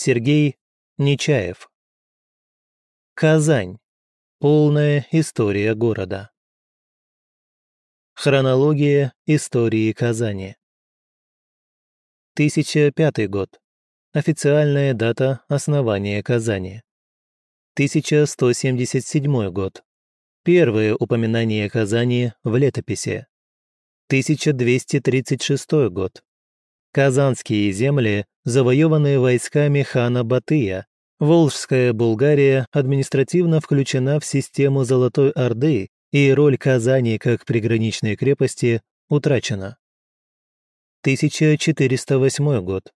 Сергей Нечаев. Казань. Полная история города. Хронология истории Казани. 1005 год. Официальная дата основания Казани. 1177 год. Первые упоминания Казани в летописи. 1236 год. Казанские земли, завоеванные войсками хана Батыя, Волжская Булгария административно включена в систему Золотой Орды, и роль Казани как приграничной крепости утрачена. 1408 год.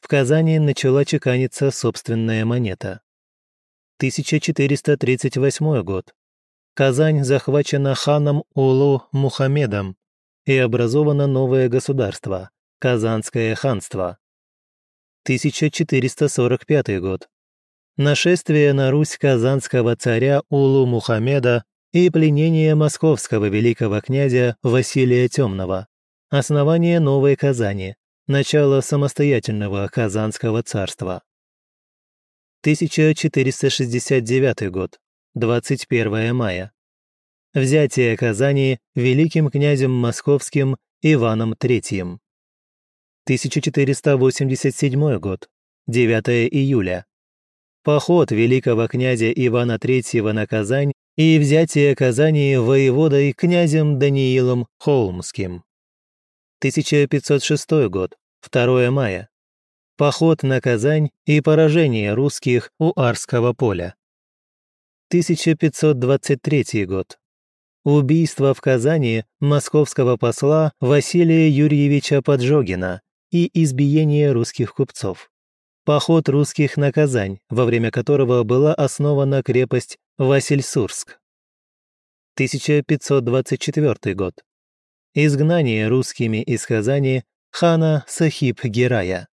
В Казани начала чеканиться собственная монета. 1438 год. Казань захвачена ханом Улу Мухаммедом и образовано новое государство – Казанское ханство. 1445 год. Нашествие на Русь казанского царя Улу Мухаммеда и пленение московского великого князя Василия Темного. Основание Новой Казани. Начало самостоятельного Казанского царства. 1469 год. 21 мая. Взятие Казани великим князем московским Иваном III. 1487 год. 9 июля. Поход великого князя Ивана III на Казань и взятие Казани воеводой князем Даниилом Холмским. 1506 год, 2 мая. Поход на Казань и поражение русских у Арского поля. 1523 год. Убийство в Казани московского посла Василия Юрьевича Поджогина и избиение русских купцов. Поход русских на Казань, во время которого была основана крепость Васильсурск. 1524 год. Изгнание русскими из Казани хана Сахиб-Герая.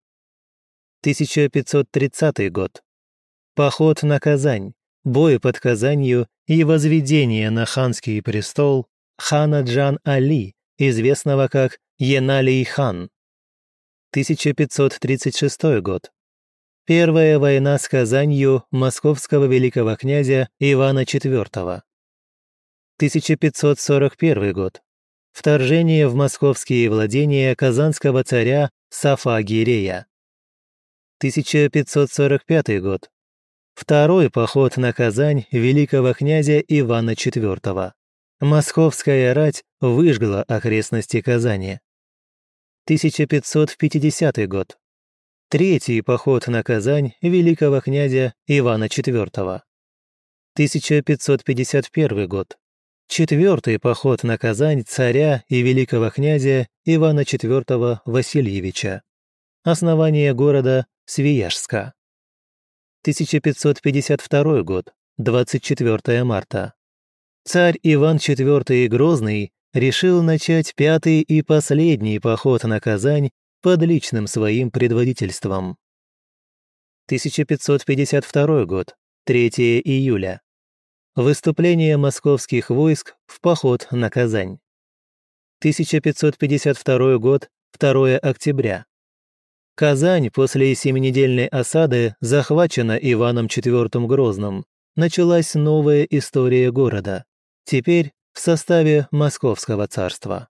1530 год. Поход на Казань, бой под Казанью и возведение на ханский престол хана Джан-Али, известного как Еналий-хан. 1536 год. Первая война с Казанью московского великого князя Ивана IV. 1541 год. Вторжение в московские владения казанского царя Сафа Гирея. 1545 год. Второй поход на Казань великого князя Ивана IV. Московская рать выжгла окрестности Казани. 1550 год. Третий поход на Казань великого князя Ивана IV. 1551 год. Четвертый поход на Казань царя и великого князя Ивана IV Васильевича. Основание города Свияжска. 1552 год, 24 марта. Царь Иван IV Грозный решил начать пятый и последний поход на Казань под личным своим предводительством. 1552 год, 3 июля. Выступление московских войск в поход на Казань. 1552 год, 2 октября. Казань после семинедельной осады захвачена Иваном IV Грозным. Началась новая история города. Теперь в составе Московского царства.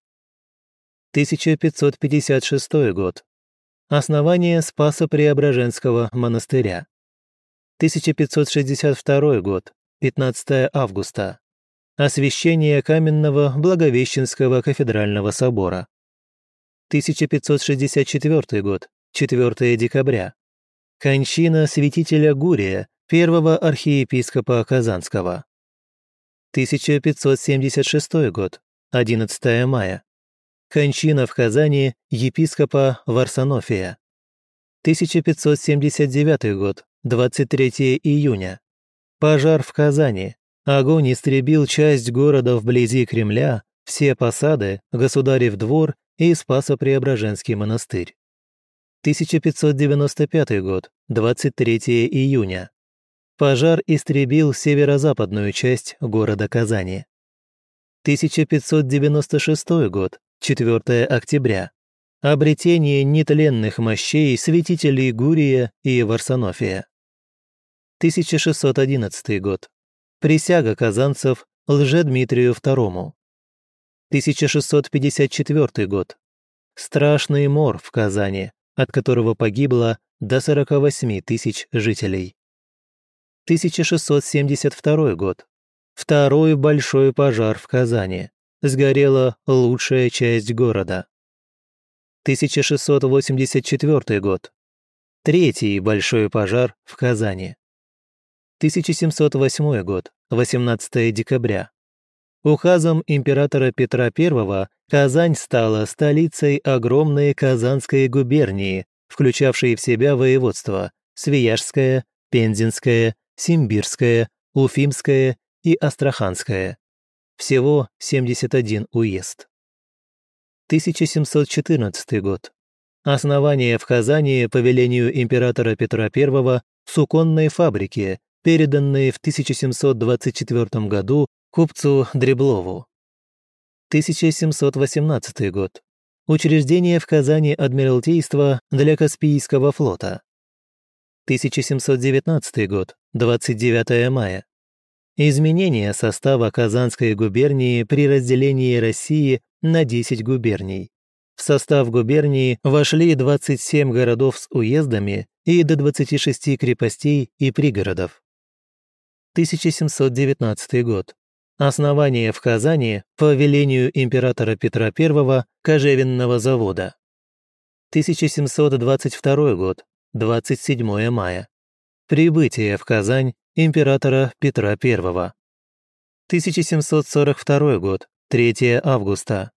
1556 год. Основание Спасо-Преображенского монастыря. 1562 год. 15 августа. Освящение Каменного Благовещенского кафедрального собора. 1564 год, 4 декабря. Кончина святителя Гурия, первого архиепископа Казанского. 1576 год, 11 мая. Кончина в Казани епископа Варсонофия. 1579 год, 23 июня. Пожар в Казани. Огонь истребил часть города вблизи Кремля, все посады, Государев двор и Спасо-Преображенский монастырь. 1595 год, 23 июня. Пожар истребил северо-западную часть города Казани. 1596 год, 4 октября. Обретение нетленных мощей святителей Гурия и Варсонофия. 1611 год. Присяга казанцев Лжедмитрию II. 1654 год. Страшный мор в Казани, от которого погибло до 48 тысяч жителей. 1672 год. Второй большой пожар в Казани. Сгорела лучшая часть города. 1684 год. Третий большой пожар в Казани. 1708 год, 18 декабря. Указом императора Петра I Казань стала столицей огромной Казанской губернии, включавшей в себя воеводства Свияжское, Пензенское, Симбирское, Уфимское и Астраханское. Всего 71 уезд. 1714 год. Основание в Казани по велению императора Петра I суконной фабрики, переданной в 1724 году купцу Дреблову. 1718 год. Учреждение в Казани Адмиралтейства для Каспийского флота. 1719 год, 29 мая. Изменение состава Казанской губернии при разделении России на 10 губерний. В состав губернии вошли 27 городов с уездами и до 26 крепостей и пригородов. 1719 год. Основание в Казани по велению императора Петра I кожевенного завода. 1722 год, 27 мая. Прибытие в Казань императора Петра I. 1742 год, 3 августа.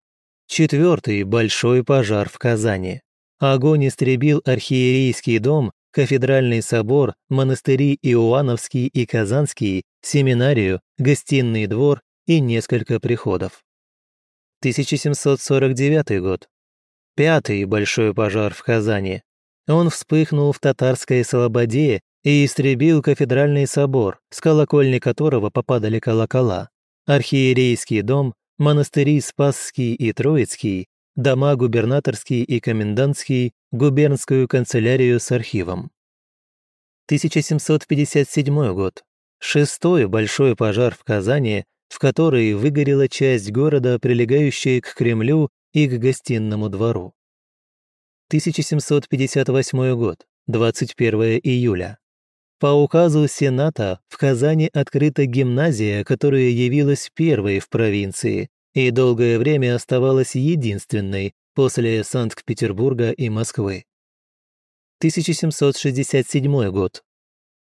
Четвертый большой пожар в Казани. Огонь истребил архиерейский дом кафедральный собор, монастыри Иоанновский и Казанский, семинарию, гостиный двор и несколько приходов. 1749 год. Пятый большой пожар в Казани. Он вспыхнул в татарской Слободе и истребил кафедральный собор, с колокольни которого попадали колокола, архиерейский дом, монастыри Спасский и Троицкий, дома губернаторский и комендантский, губернскую канцелярию с архивом. 1757 год. Шестой большой пожар в Казани, в который выгорела часть города, прилегающая к Кремлю и к гостинному двору. 1758 год. 21 июля. По указу Сената в Казани открыта гимназия, которая явилась первой в провинции и долгое время оставалась единственной после Санкт-Петербурга и Москвы. 1767 год.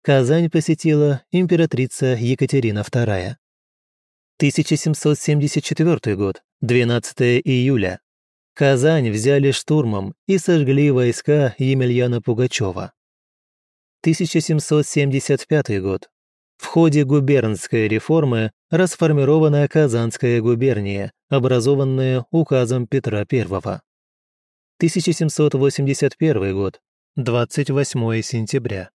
Казань посетила императрица Екатерина II. 1774 год, 12 июля. Казань взяли штурмом и сожгли войска Емельяна Пугачева. 1775 год, в ходе губернской реформы расформирована Казанская губерния, образованная указом Петра I. 1781 год, 28 сентября.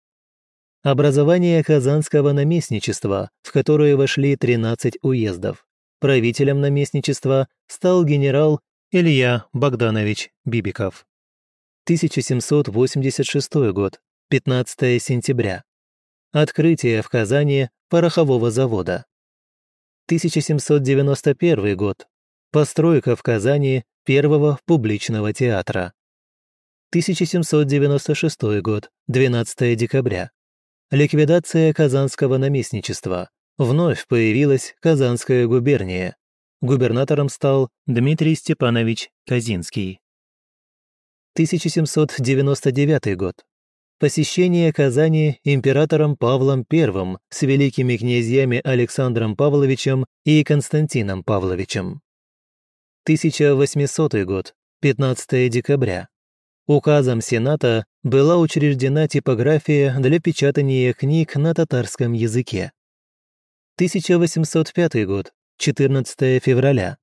Образование Казанского наместничества, в которое вошли 13 уездов. Правителем наместничества стал генерал Илья Богданович Бибиков. 1786 год, 15 сентября. Открытие в Казани порохового завода. 1791 год. Постройка в Казани первого публичного театра. 1796 год, 12 декабря. Ликвидация Казанского наместничества. Вновь появилась Казанская губерния. Губернатором стал Дмитрий Степанович Казинский. 1799 год посещение Казани императором Павлом I с великими князьями Александром Павловичем и Константином Павловичем. 1800 год, 15 декабря. Указом Сената была учреждена типография для печатания книг на татарском языке. 1805 год, 14 февраля.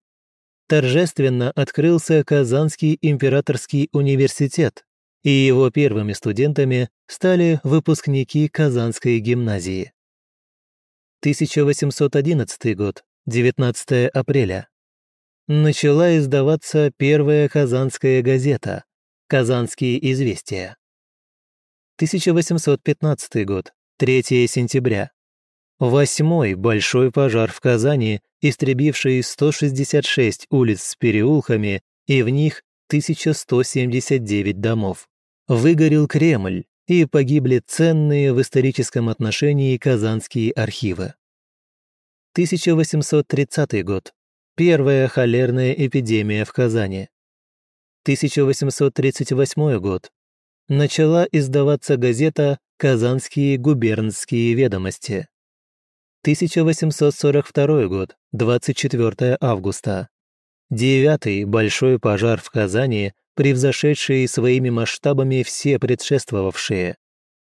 Торжественно открылся Казанский императорский университет, и его первыми студентами стали выпускники Казанской гимназии. 1811 год, 19 апреля. Начала издаваться первая казанская газета Казанские известия. 1815 год, 3 сентября. Восьмой большой пожар в Казани, истребивший 166 улиц с переулками и в них 1179 домов. Выгорел Кремль, и погибли ценные в историческом отношении казанские архивы. 1830 год. Первая холерная эпидемия в Казани. 1838 год. Начала издаваться газета «Казанские губернские ведомости». 1842 год, 24 августа. Девятый большой пожар в Казани, превзошедший своими масштабами все предшествовавшие.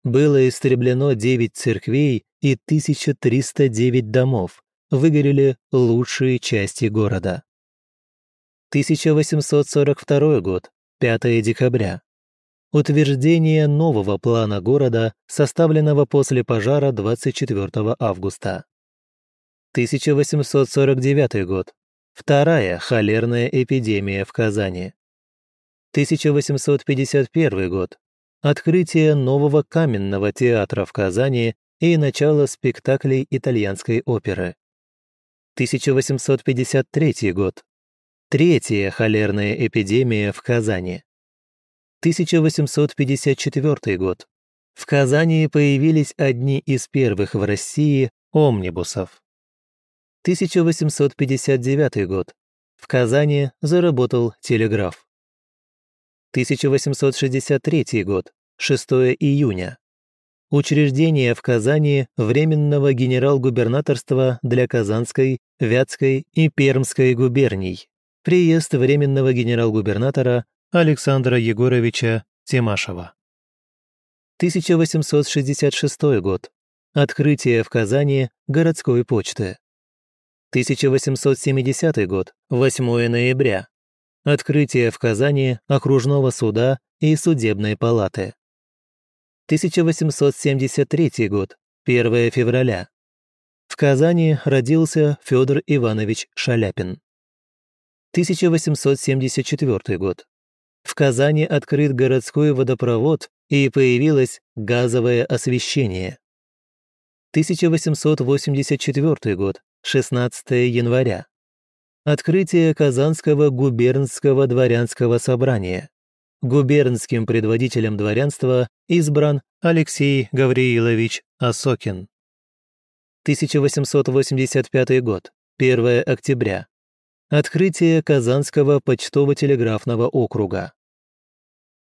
Было истреблено 9 церквей и 1309 домов, выгорели лучшие части города. 1842 год, 5 декабря. Утверждение нового плана города, составленного после пожара 24 августа. 1849 год. Вторая холерная эпидемия в Казани. 1851 год. Открытие нового каменного театра в Казани и начало спектаклей итальянской оперы. 1853 год. Третья холерная эпидемия в Казани. 1854 год. В Казани появились одни из первых в России омнибусов. 1859 год. В Казани заработал телеграф. 1863 год. 6 июня. Учреждение в Казани Временного генерал-губернаторства для Казанской, Вятской и Пермской губерний. Приезд Временного генерал-губернатора Александра Егоровича Тимашева. 1866 год. Открытие в Казани городской почты. 1870 год. 8 ноября. Открытие в Казани окружного суда и судебной палаты. 1873 год, 1 февраля. В Казани родился Федор Иванович Шаляпин. 1874 год. В Казани открыт городской водопровод и появилось газовое освещение. 1884 год, 16 января. Открытие Казанского губернского дворянского собрания губернским предводителем дворянства избран Алексей Гавриилович Осокин. 1885 год, 1 октября. Открытие Казанского почтово-телеграфного округа.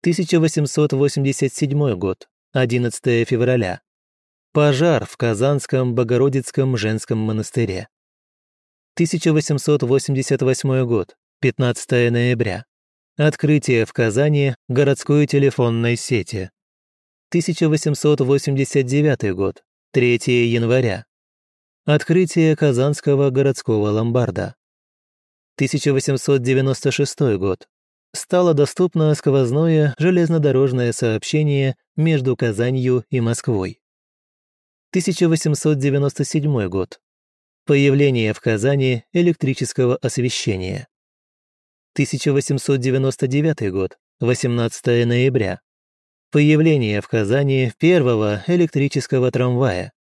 1887 год, 11 февраля. Пожар в Казанском Богородицком женском монастыре. 1888 год, 15 ноября. Открытие в Казани городской телефонной сети. 1889 год, 3 января. Открытие Казанского городского ломбарда. 1896 год. Стало доступно сквозное железнодорожное сообщение между Казанью и Москвой. 1897 год. Появление в Казани электрического освещения. 1899 год, 18 ноября. Появление в Казани первого электрического трамвая.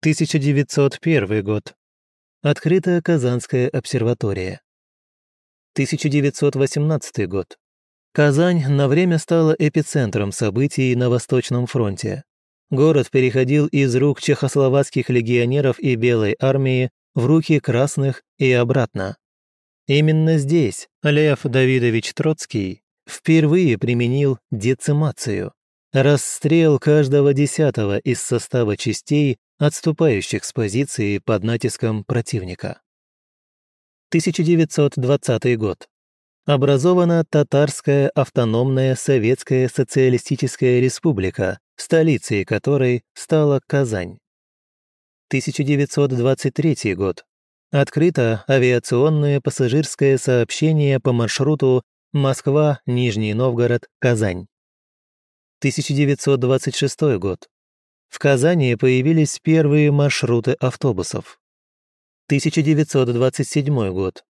1901 год. Открыта Казанская обсерватория. 1918 год. Казань на время стала эпицентром событий на Восточном фронте. Город переходил из рук чехословацких легионеров и Белой армии в руки красных и обратно. Именно здесь Лев Давидович Троцкий впервые применил децимацию, расстрел каждого десятого из состава частей, отступающих с позиции под натиском противника. 1920 год. Образована Татарская автономная Советская Социалистическая Республика, столицей которой стала Казань. 1923 год. Открыто авиационное пассажирское сообщение по маршруту Москва-Нижний Новгород-Казань. 1926 год. В Казани появились первые маршруты автобусов. 1927 год.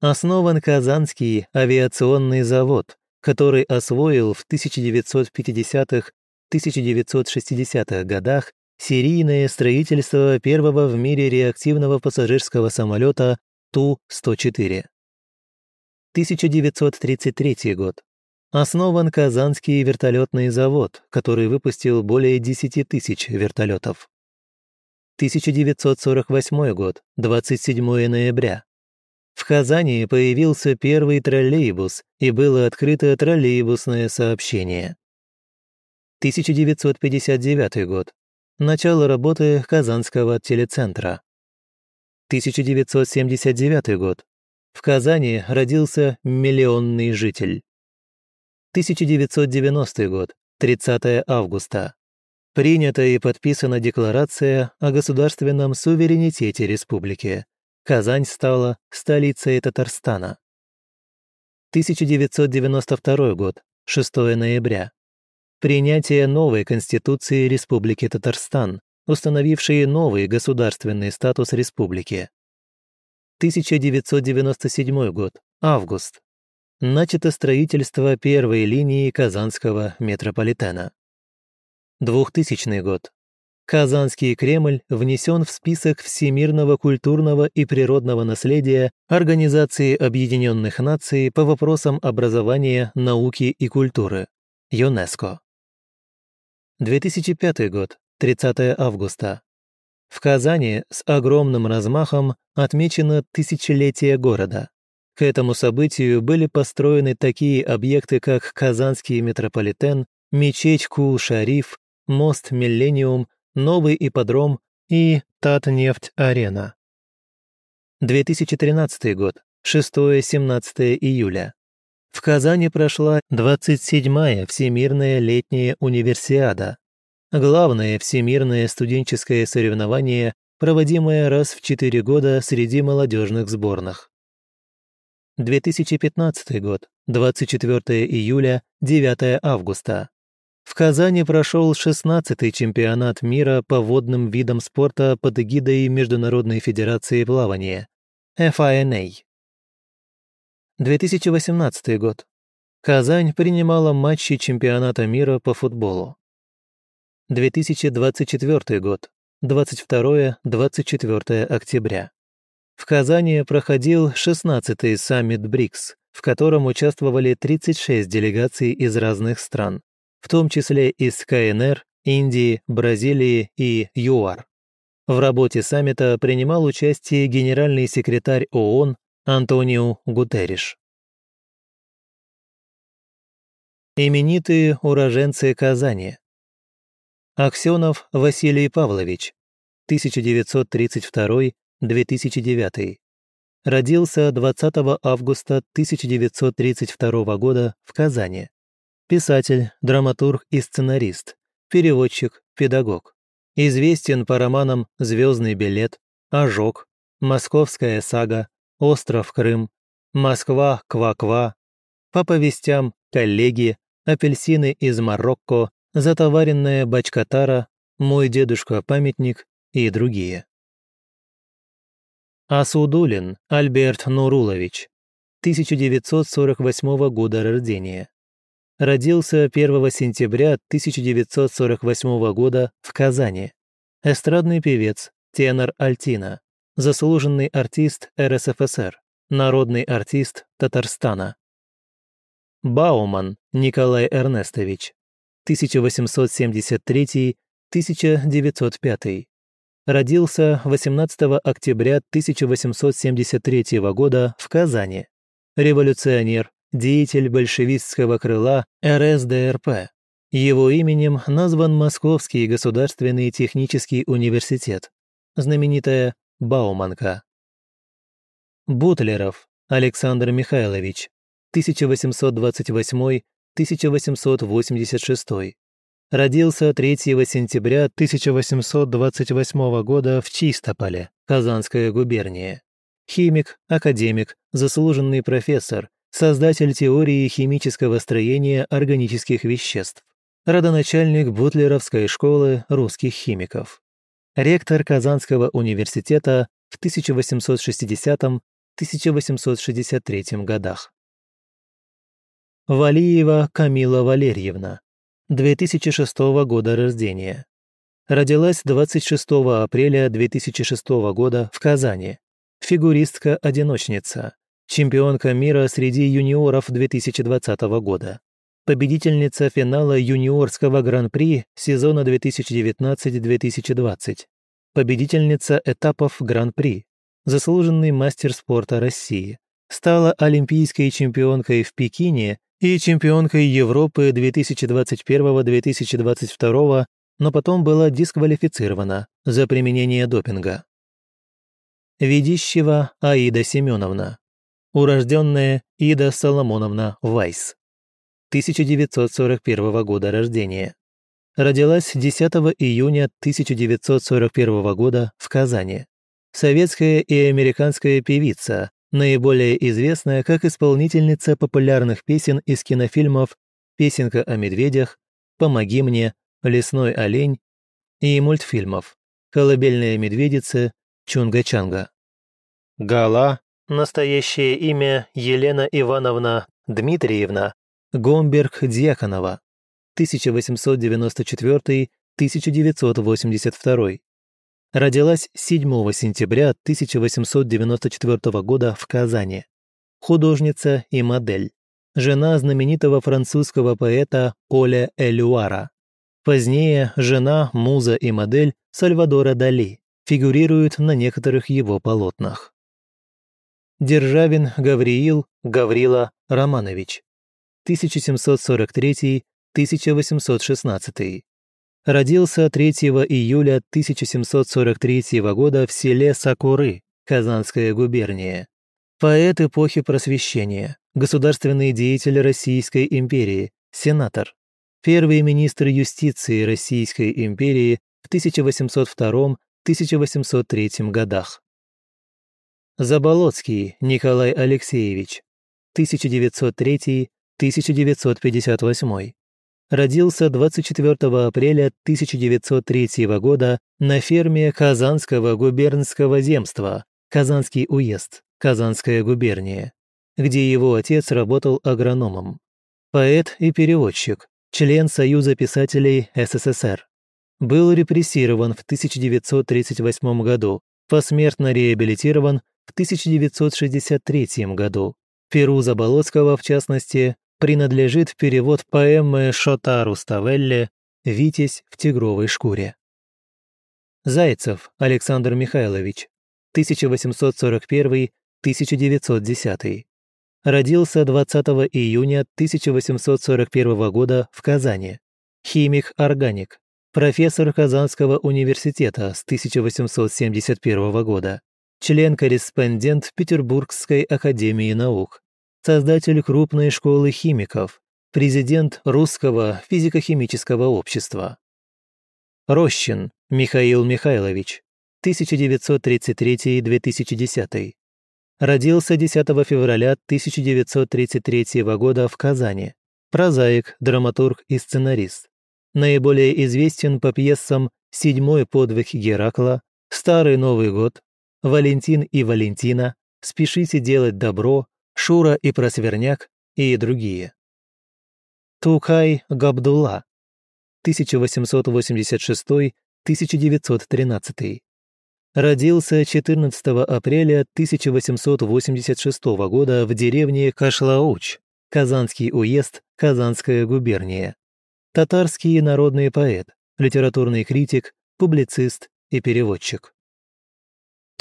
Основан Казанский авиационный завод, который освоил в 1950-1960-х годах серийное строительство первого в мире реактивного пассажирского самолета Ту-104. 1933 год. Основан Казанский вертолетный завод, который выпустил более 10 тысяч вертолетов. 1948 год, 27 ноября. В Казани появился первый троллейбус и было открыто троллейбусное сообщение. 1959 год. Начало работы Казанского телецентра. 1979 год. В Казани родился миллионный житель. 1990 год, 30 августа. Принята и подписана декларация о государственном суверенитете республики. Казань стала столицей Татарстана. 1992 год, 6 ноября. Принятие новой Конституции Республики Татарстан, установившей новый государственный статус республики. 1997 год, август начато строительство первой линии Казанского метрополитена. 2000 год. Казанский Кремль внесен в список всемирного культурного и природного наследия Организации Объединенных Наций по вопросам образования, науки и культуры ЮНЕСКО. 2005 год, 30 августа. В Казани с огромным размахом отмечено тысячелетие города. К этому событию были построены такие объекты, как Казанский метрополитен, мечеть Кул-Шариф, мост Миллениум, новый ипподром и Татнефть-арена. 2013 год, 6-17 июля. В Казани прошла 27-я Всемирная летняя универсиада, главное всемирное студенческое соревнование, проводимое раз в 4 года среди молодежных сборных. 2015 год, 24 июля, 9 августа. В Казани прошел 16-й чемпионат мира по водным видам спорта под эгидой Международной Федерации плавания FINA. 2018 год. Казань принимала матчи чемпионата мира по футболу. 2024 год. 22-24 октября. В Казани проходил 16-й саммит БРИКС, в котором участвовали 36 делегаций из разных стран, в том числе из КНР, Индии, Бразилии и ЮАР. В работе саммита принимал участие генеральный секретарь ООН Антонио Гутерриш. Именитые уроженцы Казани. Аксенов Василий Павлович, 1932 2009. Родился 20 августа 1932 года в Казани. Писатель, драматург и сценарист, переводчик, педагог. Известен по романам «Звездный билет», «Ожог», «Московская сага», «Остров Крым», «Москва, Ква-Ква», по повестям «Коллеги», «Апельсины из Марокко», «Затоваренная бачкатара», «Мой дедушка-памятник» и другие. Асудулин Альберт Нурулович, 1948 года рождения. Родился 1 сентября 1948 года в Казани. Эстрадный певец, тенор Альтина, заслуженный артист РСФСР, народный артист Татарстана. Бауман Николай Эрнестович, 1873-1905 родился 18 октября 1873 года в Казани. Революционер, деятель большевистского крыла РСДРП. Его именем назван Московский государственный технический университет, знаменитая Бауманка. Бутлеров Александр Михайлович, 1828-1886 родился 3 сентября 1828 года в Чистополе, Казанская губерния. Химик, академик, заслуженный профессор, создатель теории химического строения органических веществ, родоначальник Бутлеровской школы русских химиков, ректор Казанского университета в 1860-1863 годах. Валиева Камила Валерьевна, 2006 года рождения. Родилась 26 апреля 2006 года в Казани. Фигуристка-одиночница. Чемпионка мира среди юниоров 2020 года. Победительница финала юниорского гран-при сезона 2019-2020. Победительница этапов гран-при. Заслуженный мастер спорта России. Стала олимпийской чемпионкой в Пекине и чемпионкой Европы 2021-2022, но потом была дисквалифицирована за применение допинга. Ведищева Аида Семеновна. Урожденная Ида Соломоновна Вайс. 1941 года рождения. Родилась 10 июня 1941 года в Казани. Советская и американская певица, наиболее известная как исполнительница популярных песен из кинофильмов «Песенка о медведях», «Помоги мне», «Лесной олень» и мультфильмов «Колыбельная медведица», «Чунга-чанга». Гала, настоящее имя Елена Ивановна Дмитриевна Гомберг-Дьяконова, 1894-1982 родилась 7 сентября 1894 года в Казани. Художница и модель. Жена знаменитого французского поэта Оля Элюара. Позднее жена, муза и модель Сальвадора Дали фигурируют на некоторых его полотнах. Державин Гавриил Гаврила Романович. 1743-1816 родился 3 июля 1743 года в селе Сакуры, Казанская губерния. Поэт эпохи Просвещения, государственный деятель Российской империи, сенатор, первый министр юстиции Российской империи в 1802-1803 годах. Заболоцкий Николай Алексеевич, 1903-1958 родился 24 апреля 1903 года на ферме Казанского губернского земства, Казанский уезд, Казанская губерния, где его отец работал агрономом. Поэт и переводчик, член Союза писателей СССР. Был репрессирован в 1938 году, посмертно реабилитирован в 1963 году. Перу Заболоцкого, в частности, принадлежит перевод поэмы Шота Руставелли «Витязь в тигровой шкуре». Зайцев Александр Михайлович, 1841-1910. Родился 20 июня 1841 года в Казани. Химик-органик, профессор Казанского университета с 1871 года, член-корреспондент Петербургской академии наук, создатель крупной школы химиков, президент Русского физико-химического общества. Рощин Михаил Михайлович, 1933-2010. Родился 10 февраля 1933 года в Казани. Прозаик, драматург и сценарист. Наиболее известен по пьесам «Седьмой подвиг Геракла», «Старый Новый год», «Валентин и Валентина», «Спешите делать добро», Шура и Просверняк и другие. Тукай Габдулла, 1886-1913. Родился 14 апреля 1886 года в деревне Кашлауч, Казанский уезд, Казанская губерния. Татарский народный поэт, литературный критик, публицист и переводчик.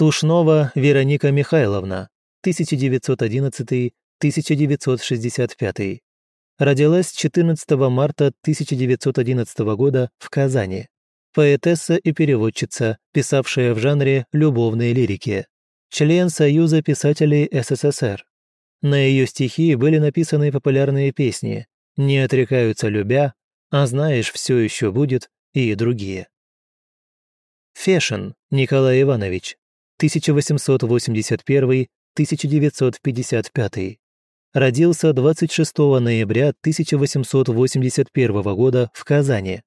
Тушнова Вероника Михайловна, 1911-1965. Родилась 14 марта 1911 года в Казани. Поэтесса и переводчица, писавшая в жанре любовной лирики. Член Союза писателей СССР. На ее стихи были написаны популярные песни «Не отрекаются любя», «А знаешь, все еще будет» и другие. Фешин Николай Иванович, 1881 1955. Родился 26 ноября 1881 года в Казани.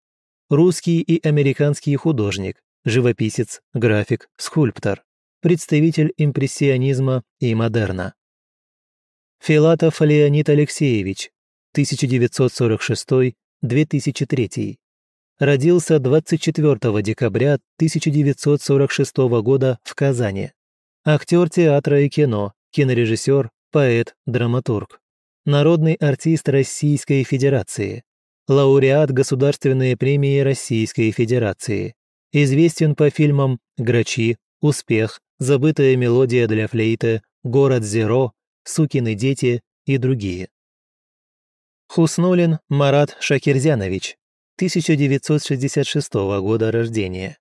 Русский и американский художник, живописец, график, скульптор, представитель импрессионизма и модерна. Филатов Леонид Алексеевич, 1946-2003. Родился 24 декабря 1946 года в Казани. Актер театра и кино, кинорежиссер, поэт, драматург. Народный артист Российской Федерации. Лауреат Государственной премии Российской Федерации. Известен по фильмам «Грачи», «Успех», «Забытая мелодия для флейты», «Город Зеро», «Сукины дети» и другие. Хуснулин Марат Шакирзянович, 1966 года рождения.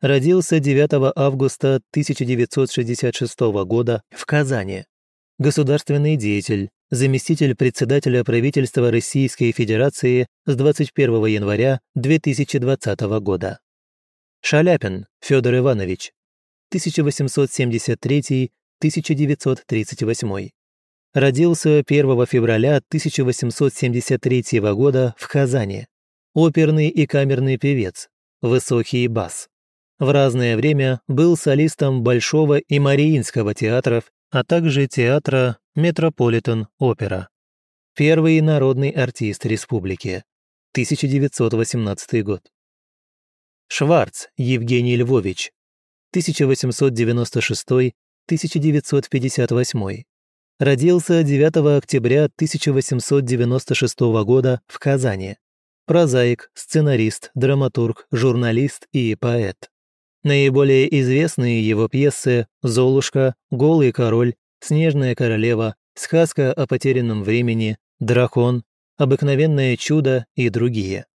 Родился 9 августа 1966 года в Казани. Государственный деятель, заместитель председателя правительства Российской Федерации с 21 января 2020 года. Шаляпин Федор Иванович, 1873-1938. Родился 1 февраля 1873 года в Казани. Оперный и камерный певец, высокий бас. В разное время был солистом Большого и Мариинского театров, а также театра Метрополитен-опера. Первый народный артист республики. 1918 год. Шварц Евгений Львович. 1896-1958. Родился 9 октября 1896 года в Казани. Прозаик, сценарист, драматург, журналист и поэт. Наиболее известные его пьесы «Золушка», «Голый король», «Снежная королева», «Сказка о потерянном времени», «Дракон», «Обыкновенное чудо» и другие.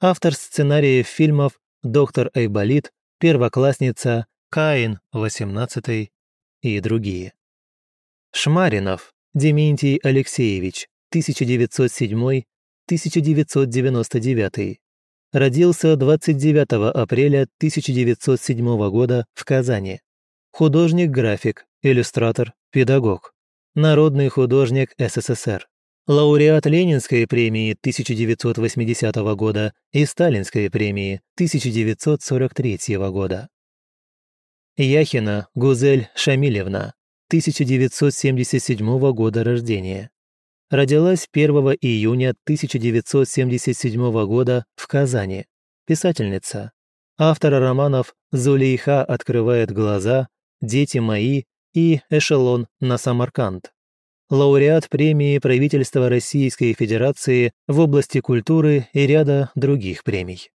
Автор сценариев фильмов «Доктор Айболит», «Первоклассница», «Каин», «18» и другие. Шмаринов Дементий Алексеевич, 1907-1999. Родился 29 апреля 1907 года в Казани. Художник-график, иллюстратор, педагог. Народный художник СССР. Лауреат Ленинской премии 1980 года и Сталинской премии 1943 года. Яхина Гузель Шамилевна, 1977 года рождения. Родилась 1 июня 1977 года в Казани. Писательница. Автор романов «Зулейха открывает глаза», «Дети мои» и «Эшелон на Самарканд». Лауреат премии правительства Российской Федерации в области культуры и ряда других премий.